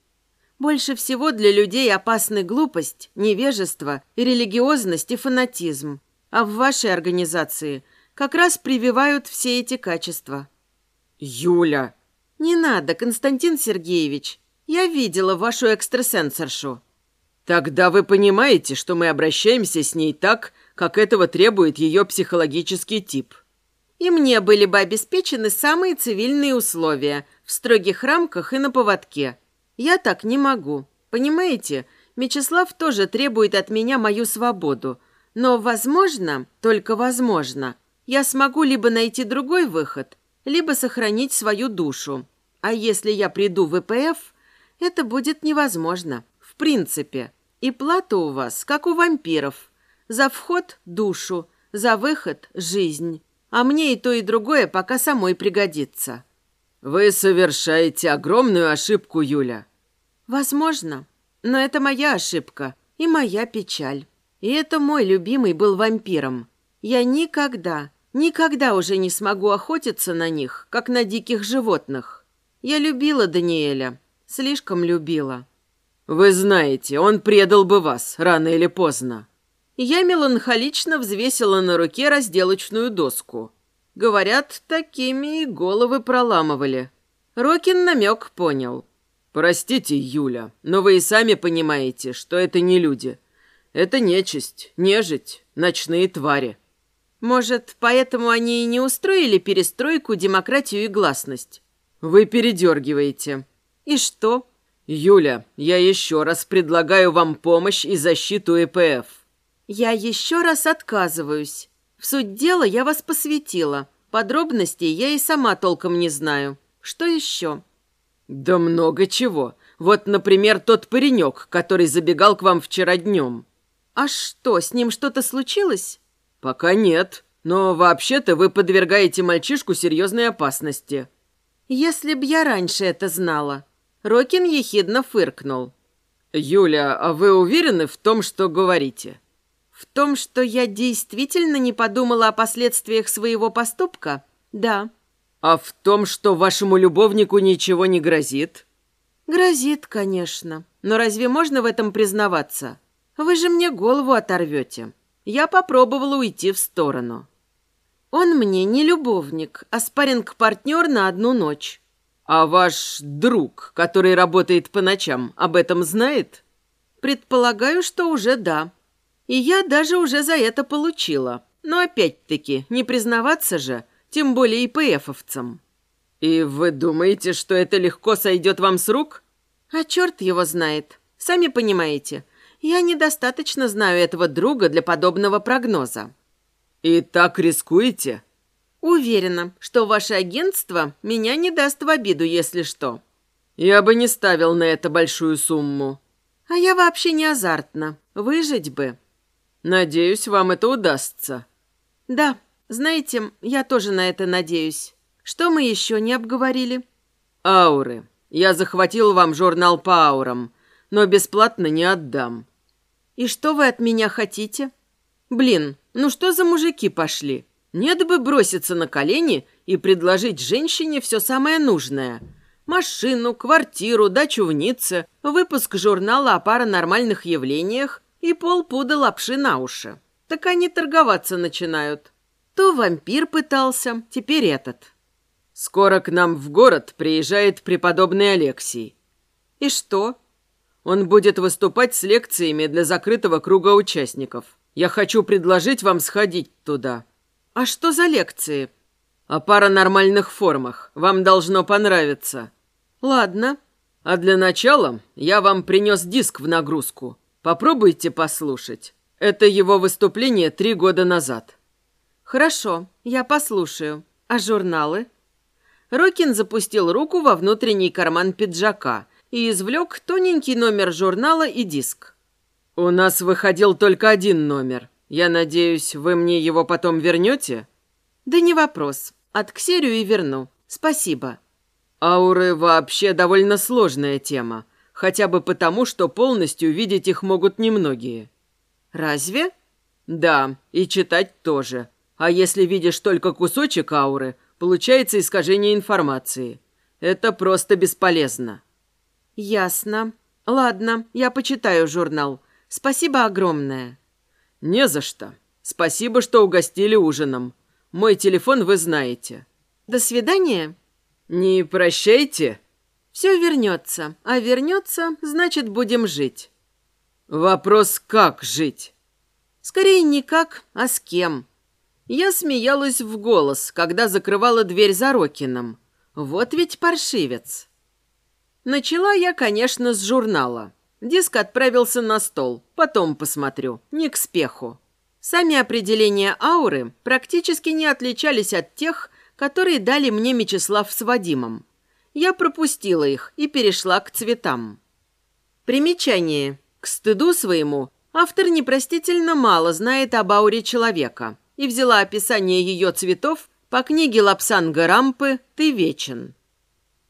Speaker 1: Больше всего для людей опасны глупость, невежество и религиозность и фанатизм. А в вашей организации как раз прививают все эти качества.
Speaker 2: Юля.
Speaker 1: Не надо, Константин Сергеевич. Я видела вашу экстрасенсоршу.
Speaker 2: Тогда вы понимаете, что мы обращаемся с ней так, как этого требует ее психологический тип.
Speaker 1: И мне были бы обеспечены самые цивильные условия в строгих рамках и на поводке. Я так не могу. Понимаете, Мечислав тоже требует от меня мою свободу. Но, возможно, только возможно, я смогу либо найти другой выход, либо сохранить свою душу. А если я приду в ИПФ, это будет невозможно. В принципе. И плата у вас, как у вампиров. За вход – душу, за выход – жизнь. А мне и то, и другое пока самой пригодится.
Speaker 2: Вы совершаете огромную ошибку, Юля.
Speaker 1: Возможно. Но это моя ошибка и моя печаль. И это мой любимый был вампиром. Я никогда, Никогда уже не смогу охотиться на них, как на диких животных. Я любила Даниэля. Слишком любила.
Speaker 2: Вы знаете, он предал бы вас, рано или поздно.
Speaker 1: Я меланхолично взвесила на руке разделочную доску. Говорят, такими и головы проламывали. Рокин намек понял.
Speaker 2: Простите, Юля, но вы и сами понимаете, что это не люди. Это нечисть, нежить, ночные твари.
Speaker 1: Может, поэтому они и не устроили перестройку, демократию и гласность?
Speaker 2: Вы передергиваете.
Speaker 1: И что?
Speaker 2: Юля, я еще раз предлагаю вам помощь и защиту ЭПФ.
Speaker 1: Я еще раз отказываюсь. В суть дела я вас посвятила. Подробностей я и сама толком не знаю. Что еще?
Speaker 2: Да много чего. Вот, например, тот паренек, который забегал к вам вчера днем.
Speaker 1: А что, с ним что-то случилось?
Speaker 2: «Пока нет. Но вообще-то вы подвергаете мальчишку серьезной опасности».
Speaker 1: «Если б я раньше это знала». Рокин ехидно фыркнул.
Speaker 2: «Юля, а вы уверены в том, что говорите?»
Speaker 1: «В том, что я действительно не подумала о последствиях своего поступка? Да».
Speaker 2: «А в том, что вашему любовнику ничего не грозит?»
Speaker 1: «Грозит, конечно. Но разве можно в этом признаваться? Вы же мне голову оторвете». Я попробовала уйти в сторону. Он мне не любовник, а спарринг-партнер на одну ночь.
Speaker 2: А ваш друг, который работает по ночам, об этом знает?
Speaker 1: Предполагаю, что уже да. И я даже уже за это получила. Но опять-таки, не признаваться же, тем более и ПФовцам.
Speaker 2: И вы думаете, что это легко сойдет вам с рук?
Speaker 1: А черт его знает. Сами понимаете, я недостаточно знаю этого друга для подобного прогноза.
Speaker 2: И так рискуете?
Speaker 1: Уверена, что ваше агентство меня не даст в обиду, если что.
Speaker 2: Я бы не ставил на это большую сумму.
Speaker 1: А я вообще не азартна. Выжить бы.
Speaker 2: Надеюсь, вам это удастся.
Speaker 1: Да, знаете, я тоже на это надеюсь. Что мы еще не обговорили?
Speaker 2: Ауры. Я захватил вам журнал по аурам, но бесплатно не отдам.
Speaker 1: «И что вы от меня хотите?» «Блин, ну что за мужики пошли? Нет бы броситься на колени и предложить женщине все самое нужное. Машину, квартиру, дачу в Ницце, выпуск журнала о паранормальных явлениях и полпуда лапши на уши. Так они торговаться начинают. То вампир пытался, теперь этот.
Speaker 2: Скоро к нам в город приезжает преподобный Алексий.
Speaker 1: И что?
Speaker 2: Он будет выступать с лекциями для закрытого круга участников. Я хочу предложить вам сходить туда.
Speaker 1: А что за лекции?
Speaker 2: О паранормальных формах. Вам должно понравиться.
Speaker 1: Ладно.
Speaker 2: А для начала я вам принес диск в нагрузку. Попробуйте послушать. Это его выступление три года назад.
Speaker 1: Хорошо, я послушаю. А журналы? Рокин запустил руку во внутренний карман пиджака и извлек тоненький номер журнала и диск.
Speaker 2: «У нас выходил только один номер. Я надеюсь, вы мне его потом вернете?»
Speaker 1: «Да не вопрос. Отксерю и верну. Спасибо».
Speaker 2: «Ауры вообще довольно сложная тема. Хотя бы потому, что полностью видеть их могут немногие».
Speaker 1: «Разве?»
Speaker 2: «Да, и читать тоже. А если видишь только кусочек ауры, получается искажение информации. Это просто бесполезно».
Speaker 1: «Ясно. Ладно, я почитаю журнал. Спасибо огромное».
Speaker 2: «Не за что. Спасибо, что угостили ужином. Мой телефон вы знаете».
Speaker 1: «До свидания».
Speaker 2: «Не прощайте».
Speaker 1: «Все вернется, а вернется, значит, будем жить».
Speaker 2: «Вопрос, как жить?»
Speaker 1: «Скорее не как, а с кем». Я смеялась в голос, когда закрывала дверь за Рокином. Вот ведь паршивец. Начала я, конечно, с журнала. Диск отправился на стол. Потом посмотрю. Не к спеху. Сами определения ауры практически не отличались от тех, которые дали мне Мечислав с Вадимом. Я пропустила их и перешла к цветам. Примечание. К стыду своему автор непростительно мало знает об ауре человека и взяла описание ее цветов по книге Лапсанга Рампы «Ты вечен».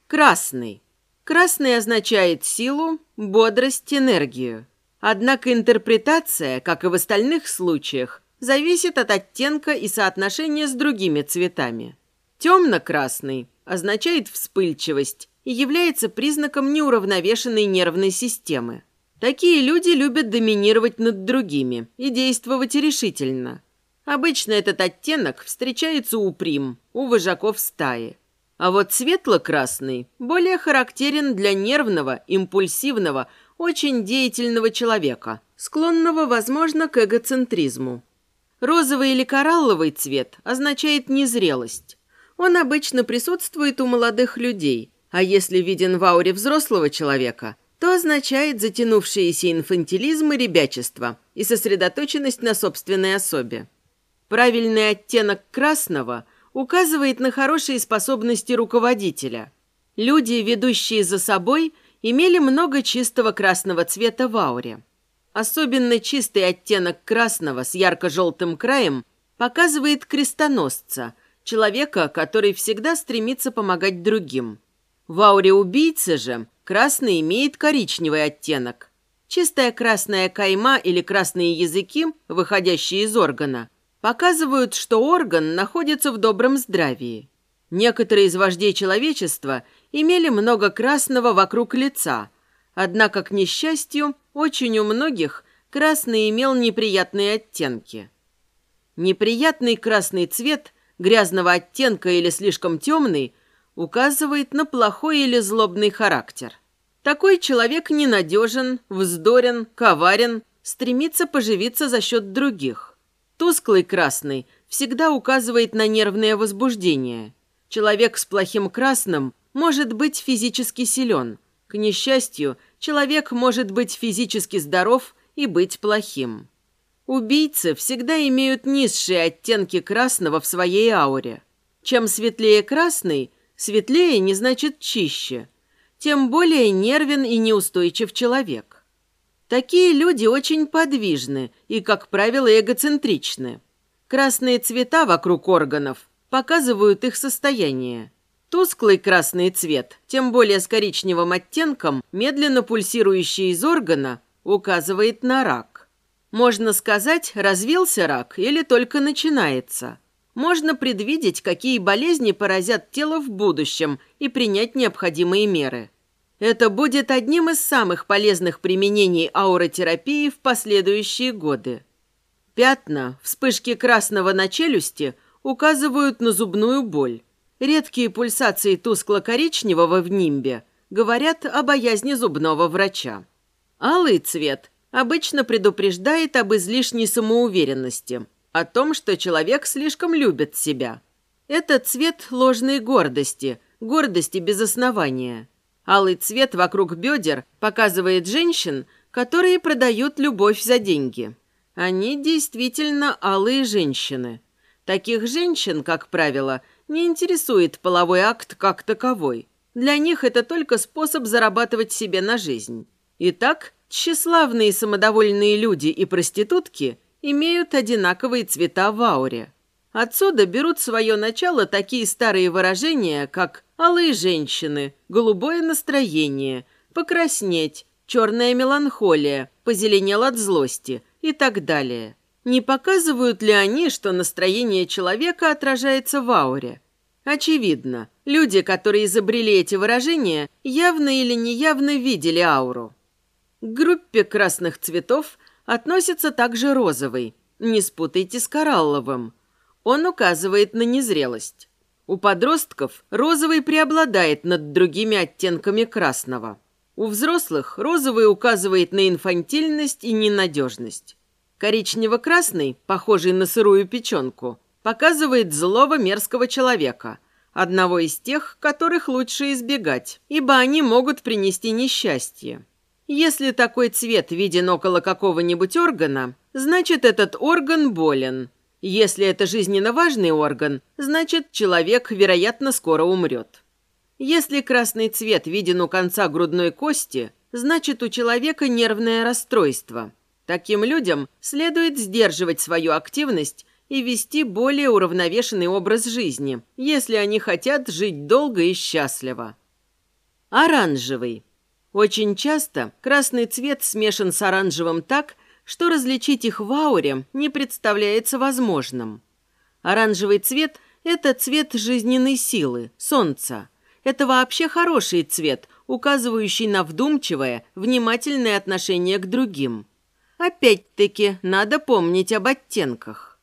Speaker 1: Красный. Красный означает силу, бодрость, энергию. Однако интерпретация, как и в остальных случаях, зависит от оттенка и соотношения с другими цветами. Темно-красный означает вспыльчивость и является признаком неуравновешенной нервной системы. Такие люди любят доминировать над другими и действовать решительно. Обычно этот оттенок встречается у прим, у вожаков стаи. А вот светло-красный более характерен для нервного, импульсивного, очень деятельного человека, склонного, возможно, к эгоцентризму. Розовый или коралловый цвет означает незрелость. Он обычно присутствует у молодых людей, а если виден в ауре взрослого человека, то означает затянувшиеся инфантилизм и ребячество и сосредоточенность на собственной особе. Правильный оттенок красного – указывает на хорошие способности руководителя. Люди, ведущие за собой, имели много чистого красного цвета в ауре. Особенно чистый оттенок красного с ярко-желтым краем показывает крестоносца, человека, который всегда стремится помогать другим. В ауре убийцы же красный имеет коричневый оттенок. Чистая красная кайма или красные языки, выходящие из органа, показывают, что орган находится в добром здравии. Некоторые из вождей человечества имели много красного вокруг лица, однако, к несчастью, очень у многих красный имел неприятные оттенки. Неприятный красный цвет, грязного оттенка или слишком темный, указывает на плохой или злобный характер. Такой человек ненадежен, вздорен, коварен, стремится поживиться за счет других. Тусклый красный всегда указывает на нервное возбуждение. Человек с плохим красным может быть физически силен. К несчастью, человек может быть физически здоров и быть плохим. Убийцы всегда имеют низшие оттенки красного в своей ауре. Чем светлее красный, светлее не значит чище, тем более нервен и неустойчив человек. Такие люди очень подвижны и, как правило, эгоцентричны. Красные цвета вокруг органов показывают их состояние. Тусклый красный цвет, тем более с коричневым оттенком, медленно пульсирующий из органа, указывает на рак. Можно сказать, развился рак или только начинается. можно предвидеть, какие болезни поразят тело в будущем и принять необходимые меры. Это будет одним из самых полезных применений ауротерапии в последующие годы. Пятна, вспышки красного на челюсти указывают на зубную боль. Редкие пульсации тускло-коричневого в нимбе говорят о боязни зубного врача. Алый цвет обычно предупреждает об излишней самоуверенности, о том, что человек слишком любит себя. Это цвет ложной гордости, гордости без основания. Алый цвет вокруг бедер показывает женщин, которые продают любовь за деньги. Они действительно алые женщины. Таких женщин, как правило, – не интересует половой акт как таковой. Для них это только способ зарабатывать себе на жизнь. Итак, тщеславные самодовольные люди и проститутки имеют одинаковые цвета в ауре. Отсюда берут свое начало такие старые выражения, как «алые женщины», «голубое настроение», «покраснеть», «черная меланхолия», «позеленел от злости» и так далее – не показывают ли они, что настроение человека отражается в ауре? Очевидно, люди, которые изобрели эти выражения, явно или неявно видели ауру. К группе красных цветов относится также розовый. Не спутайте с коралловым. Он указывает на незрелость. У подростков розовый преобладает над другими оттенками красного. У взрослых розовый указывает на инфантильность и ненадежность. Коричнево-красный, похожий на сырую печенку, показывает злого мерзкого человека, одного из тех, которых лучше избегать, ибо они могут принести несчастье. Если такой цвет виден около какого-нибудь органа, значит этот орган болен. Если это жизненно важный орган, значит человек, вероятно, скоро умрет. Если красный цвет виден у конца грудной кости, значит у человека нервное расстройство – Таким людям следует сдерживать свою активность и вести более уравновешенный образ жизни, если они хотят жить долго и счастливо. Оранжевый. Очень часто красный цвет смешан с оранжевым так, что различить их в ауре не представляется возможным. Оранжевый цвет – это цвет жизненной силы, солнца. Это вообще хороший цвет, указывающий на вдумчивое, внимательное отношение к другим – Опять-таки, надо помнить об оттенках.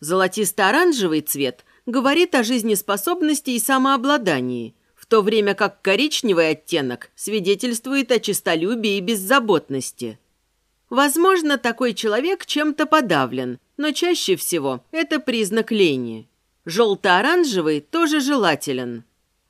Speaker 1: Золотисто-оранжевый цвет говорит о жизнеспособности и самообладании, в то время как коричневый оттенок свидетельствует о честолюбии и беззаботности. Возможно, такой человек чем-то подавлен, но чаще всего это признак лени. Желто-оранжевый тоже желателен.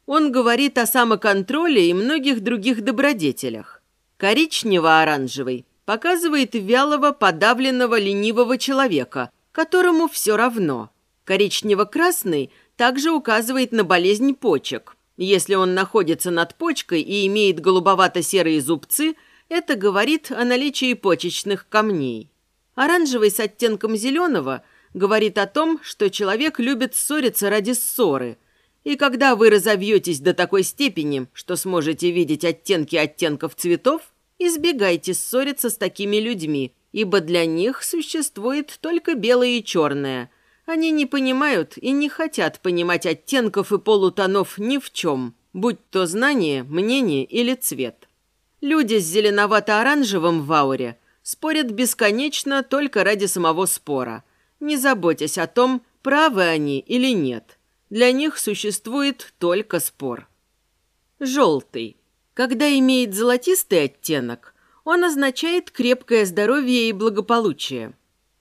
Speaker 1: Он говорит о самоконтроле и многих других добродетелях. Коричнево-оранжевый показывает вялого, подавленного, ленивого человека, которому все равно. Коричнево-красный также указывает на болезнь почек. Если он находится над почкой и имеет голубовато-серые зубцы, это говорит о наличии почечных камней. Оранжевый с оттенком зеленого говорит о том, что человек любит ссориться ради ссоры. И когда вы разовьетесь до такой степени, что сможете видеть оттенки оттенков цветов, Избегайте ссориться с такими людьми, ибо для них существует только белое и черное. Они не понимают и не хотят понимать оттенков и полутонов ни в чем, будь то знание, мнение или цвет. Люди с зеленовато-оранжевым в ауре спорят бесконечно только ради самого спора, не заботясь о том, правы они или нет. Для них существует только спор. Желтый. Когда имеет золотистый оттенок, он означает крепкое здоровье и благополучие.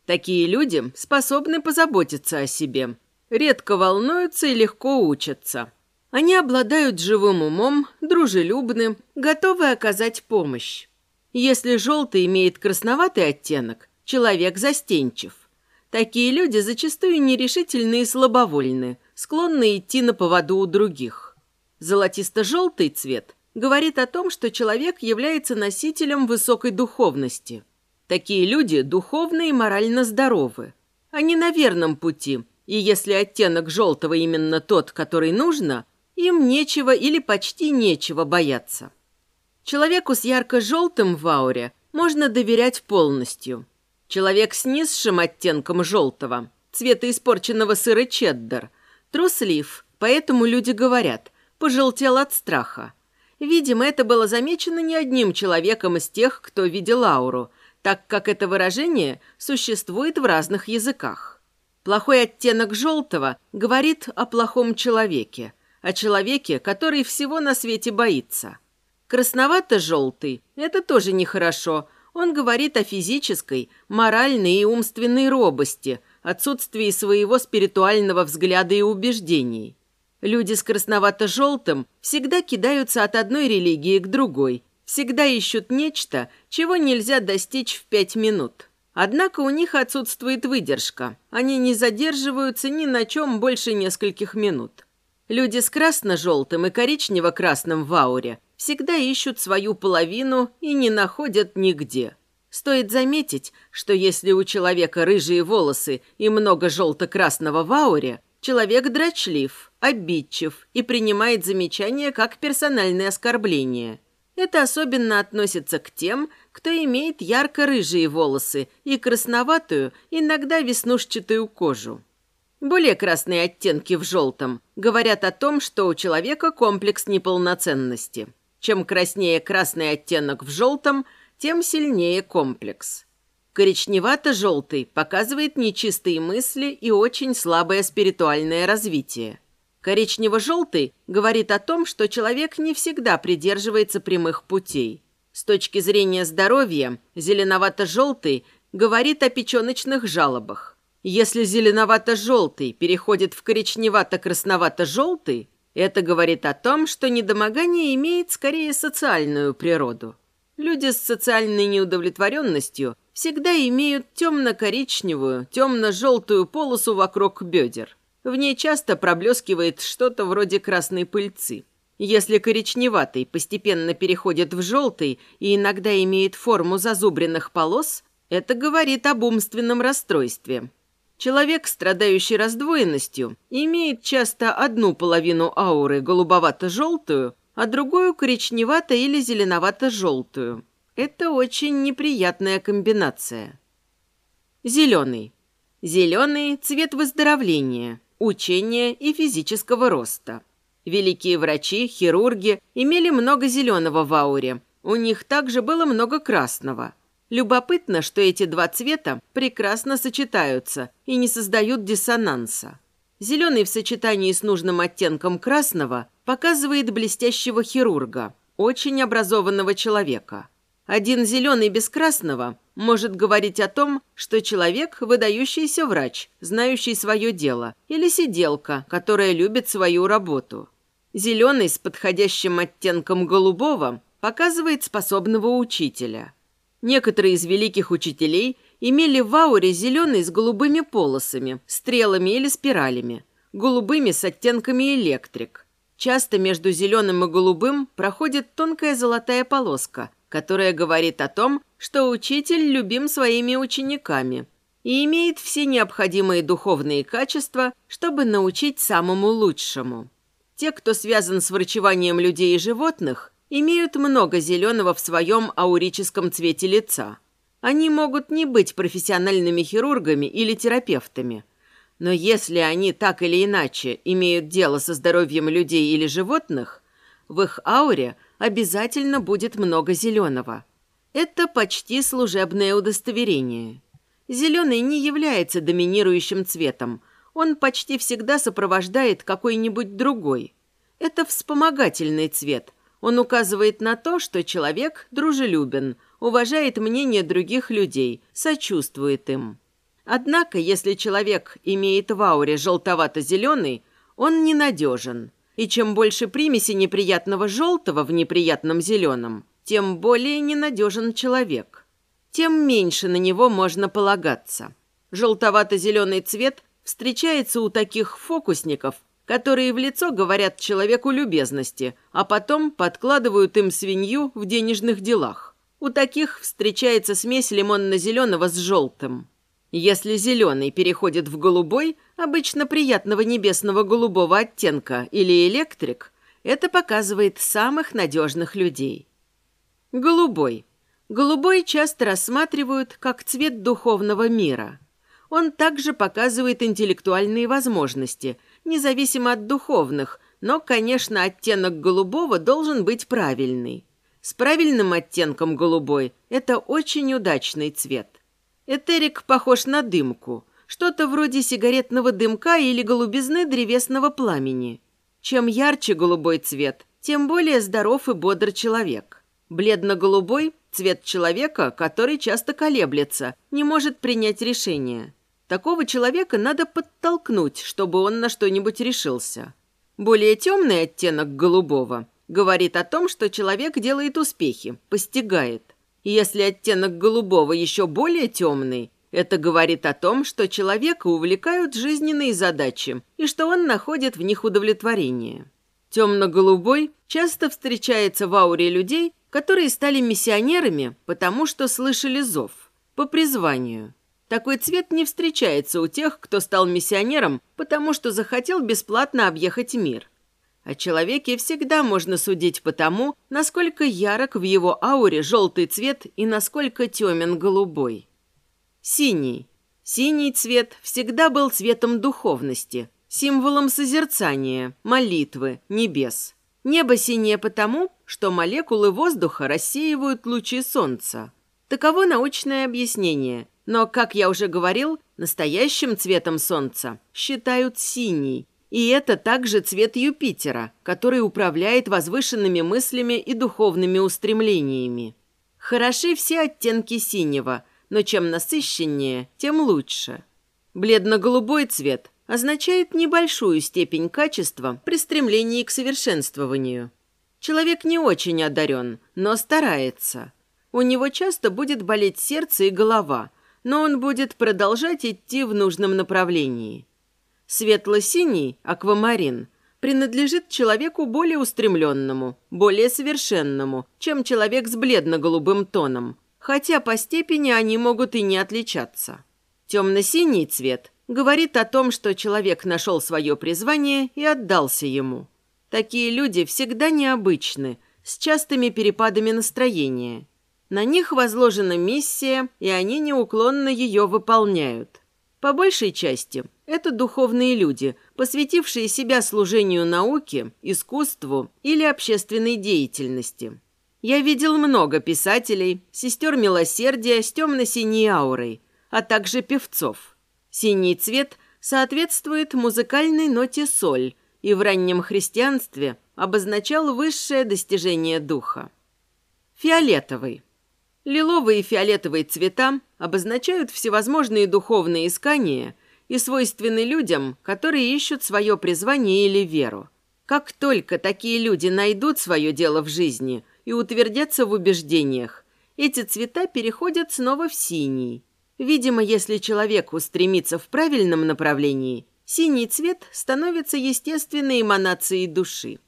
Speaker 1: Такие люди способны позаботиться о себе, редко волнуются и легко учатся. Они обладают живым умом, дружелюбны, готовы оказать помощь. Если желтый имеет красноватый оттенок, человек застенчив. Такие люди зачастую нерешительны и слабовольны, склонны идти на поводу у других. Золотисто-желтый цвет говорит о том, что человек является носителем высокой духовности. Такие люди духовно и морально здоровы. Они на верном пути, и если оттенок желтого именно тот, который нужно, им нечего или почти нечего бояться. Человеку с ярко-желтым в ауре можно доверять полностью. Человек с низшим оттенком желтого цвета испорченного сыра чеддер. Труслив, поэтому люди говорят, пожелтел от страха. Видимо, это было замечено не одним человеком из тех, кто видел ауру, так как это выражение существует в разных языках. Плохой оттенок желтого говорит о плохом человеке, о человеке, который всего на свете боится. Красновато-желтый – это тоже нехорошо. Он говорит о физической, моральной и умственной робости, отсутствии своего спиритуального взгляда и убеждений. Люди с красновато-желтым всегда кидаются от одной религии к другой, всегда ищут нечто, чего нельзя достичь в пять минут. Однако у них отсутствует выдержка. Они не задерживаются ни на чем больше нескольких минут. Люди с красно-желтым и коричнево-красным в ауре всегда ищут свою половину и не находят нигде. Стоит заметить, что если у человека рыжие волосы и много желто-красного в ауре, человек дрочлив, обидчив и принимает замечания как персональное оскорбление. Это особенно относится к тем, кто имеет ярко-рыжие волосы и красноватую, иногда веснушчатую кожу. Более красные оттенки в желтом говорят о том, что у человека комплекс неполноценности. Чем краснее красный оттенок в желтом, тем сильнее комплекс. Коричневато-желтый показывает нечистые мысли и очень слабое спиритуальное развитие. Коричнево-желтый говорит о том, что человек не всегда придерживается прямых путей. С точки зрения здоровья, зеленовато-желтый говорит о печеночных жалобах. Если зеленовато-желтый переходит в коричневато-красновато-желтый, это говорит о том, что недомогание имеет скорее социальную природу. Люди с социальной неудовлетворенностью всегда имеют темно-коричневую, темно-желтую полосу вокруг бедер. В ней часто проблескивает что-то вроде красной пыльцы. Если коричневатый постепенно переходит в желтый и иногда имеет форму зазубренных полос, это говорит об умственном расстройстве. Человек, страдающий раздвоенностью, имеет часто одну половину ауры голубовато-желтую, а другую коричневато- или зеленовато-желтую. Это очень неприятная комбинация. Зеленый. Зеленый – цвет выздоровления, учения и физического роста. Великие врачи, хирурги имели много зеленого в ауре. У них также было много красного. Любопытно, что эти два цвета прекрасно сочетаются и не создают диссонанса. Зеленый в сочетании с нужным оттенком красного показывает блестящего хирурга, очень образованного человека. Один зеленый без красного может говорить о том, что человек – выдающийся врач, знающий свое дело, или сиделка, которая любит свою работу. Зеленый с подходящим оттенком голубого показывает способного учителя. Некоторые из великих учителей имели в ауре зеленый с голубыми полосами, стрелами или спиралями, голубыми с оттенками электрик. Часто между зеленым и голубым проходит тонкая золотая полоска, которая говорит о том, что учитель любим своими учениками и имеет все необходимые духовные качества, чтобы научить самому лучшему. Те, кто связан с врачеванием людей и животных, имеют много зеленого в своем аурическом цвете лица. Они могут не быть профессиональными хирургами или терапевтами. Но если они так или иначе имеют дело со здоровьем людей или животных, в их ауре обязательно будет много зеленого. Это почти служебное удостоверение. Зеленый не является доминирующим цветом – он почти всегда сопровождает какой-нибудь другой. Это вспомогательный цвет. Он указывает на то, что человек дружелюбен, уважает мнение других людей, сочувствует им. Однако, если человек имеет в ауре желтовато-зеленый, он ненадежен. И чем больше примеси неприятного желтого в неприятном зеленом, тем более ненадежен человек. Тем меньше на него можно полагаться. Желтовато-зеленый цвет встречается у таких фокусников, которые в лицо говорят человеку любезности, а потом подкладывают им свинью в денежных делах. У таких встречается смесь лимонно-зеленого с желтым. Если зеленый переходит в голубой, обычно приятного небесного голубого оттенка или электрик, это показывает самых надежных людей. Голубой. Голубой часто рассматривают как цвет духовного мира – Он также показывает интеллектуальные возможности, независимо от духовных, но, конечно, оттенок голубого должен быть правильный. С правильным оттенком голубой – это очень удачный цвет. Этерик похож на дымку, что-то вроде сигаретного дымка или голубизны древесного пламени. Чем ярче голубой цвет, тем более здоров и бодр человек. Бледно-голубой – цвет человека, который часто колеблется, не может принять решение. Такого человека надо подтолкнуть, чтобы он на что-нибудь решился. Более темный оттенок голубого говорит о том, что человек делает успехи, постигает. Если оттенок голубого еще более темный, это говорит о том, что человека увлекают жизненные задачи и что он находит в них удовлетворение. Темно-голубой часто встречается в ауре людей, которые стали миссионерами, потому что слышали зов, по призванию. Такой цвет не встречается у тех, кто стал миссионером, потому что захотел бесплатно объехать мир. О человеке всегда можно судить по тому, насколько ярок в его ауре желтый цвет и насколько темен голубой. Синий. Синий цвет всегда был цветом духовности, символом созерцания, молитвы, небес. Небо синее потому, что молекулы воздуха рассеивают лучи солнца. Таково научное объяснение, но, как я уже говорил, настоящим цветом Солнца считают синий. И это также цвет Юпитера, который управляет возвышенными мыслями и духовными устремлениями. Хороши все оттенки синего, но чем насыщеннее, тем лучше. Бледно-голубой цвет означает небольшую степень качества при стремлении к совершенствованию. Человек не очень одарен, но старается. У него часто будет болеть сердце и голова – но он будет продолжать идти в нужном направлении. Светло-синий, аквамарин, принадлежит человеку более устремленному, более совершенному, чем человек с бледно-голубым тоном, хотя по степени они могут и не отличаться. Темно-синий цвет говорит о том, что человек нашел свое призвание и отдался ему. Такие люди всегда необычны, с частыми перепадами настроения – на них возложена миссия, и они неуклонно ее выполняют. По большей части это духовные люди, посвятившие себя служению науке, искусству или общественной деятельности. Я видел много писателей, сестер милосердия с темно-синей аурой, а также певцов. Синий цвет соответствует музыкальной ноте соль и в раннем христианстве обозначал высшее достижение духа. Фиолетовый – Лиловые и фиолетовые цвета обозначают всевозможные духовные искания и свойственны людям, которые ищут свое призвание или веру. Как только такие люди найдут свое дело в жизни и утвердятся в убеждениях, эти цвета переходят снова в синий. Видимо, если человек устремится в правильном направлении, синий цвет становится естественной эманацией души.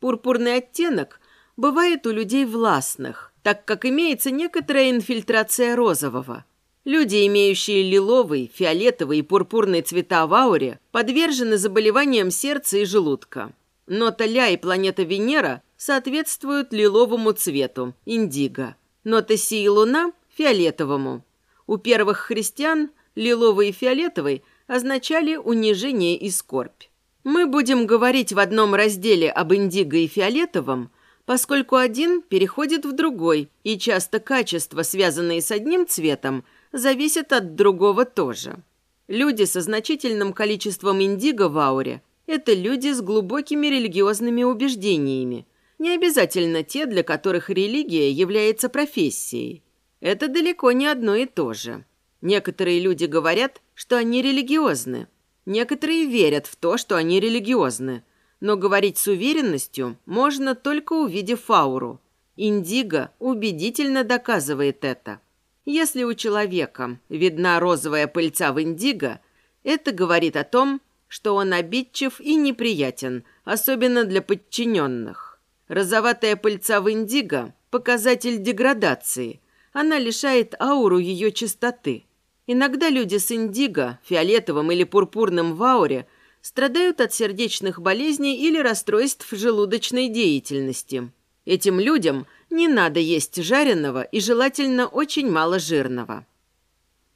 Speaker 1: Пурпурный оттенок бывает у людей властных, так как имеется некоторая инфильтрация розового. Люди, имеющие лиловый, фиолетовый и пурпурный цвета в ауре, подвержены заболеваниям сердца и желудка. Нота Ля и планета Венера соответствуют лиловому цвету, индиго. Нота Си и Луна – фиолетовому. У первых христиан лиловый и фиолетовый означали унижение и скорбь. Мы будем говорить в одном разделе об индиго и фиолетовом, поскольку один переходит в другой, и часто качества, связанные с одним цветом, зависят от другого тоже. Люди со значительным количеством индиго в ауре – это люди с глубокими религиозными убеждениями, не обязательно те, для которых религия является профессией. Это далеко не одно и то же. Некоторые люди говорят, что они религиозны. Некоторые верят в то, что они религиозны – но говорить с уверенностью можно только увидев ауру. Индиго убедительно доказывает это. Если у человека видна розовая пыльца в индиго, это говорит о том, что он обидчив и неприятен, особенно для подчиненных. Розоватая пыльца в индиго – показатель деградации. Она лишает ауру ее чистоты. Иногда люди с индиго, фиолетовым или пурпурным в ауре страдают от сердечных болезней или расстройств желудочной деятельности. Этим людям не надо есть жареного и желательно очень мало жирного.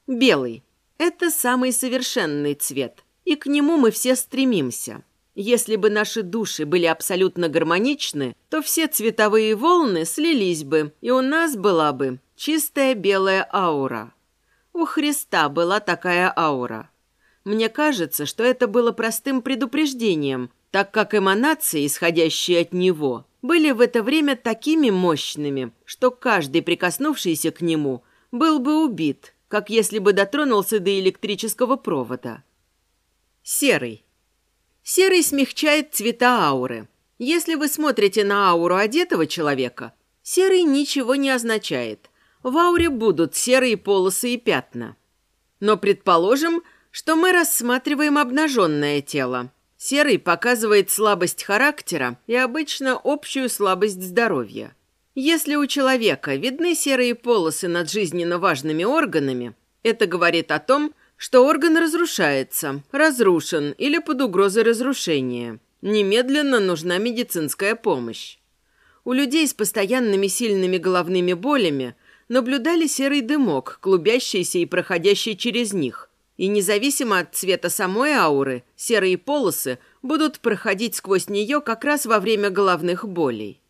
Speaker 1: Белый. Это самый совершенный цвет, и к нему мы все стремимся. Если бы наши души были абсолютно гармоничны, то все цветовые волны слились бы, и у нас была бы чистая белая аура. У Христа была такая аура. Мне кажется, что это было простым предупреждением, так как эманации, исходящие от него, были в это время такими мощными, что каждый, прикоснувшийся к нему, был бы убит, как если бы дотронулся до электрического провода. Серый. Серый смягчает цвета ауры. Если вы смотрите на ауру одетого человека, серый ничего не означает. В ауре будут серые полосы и пятна. Но предположим, что мы рассматриваем обнаженное тело. Серый показывает слабость характера и обычно общую слабость здоровья. Если у человека видны серые полосы над жизненно важными органами, это говорит о том, что орган разрушается, разрушен или под угрозой разрушения. Немедленно нужна медицинская помощь. У людей с постоянными сильными головными болями наблюдали серый дымок, клубящийся и проходящий через них. И независимо от цвета самой ауры, серые полосы будут проходить сквозь нее как раз во время головных болей.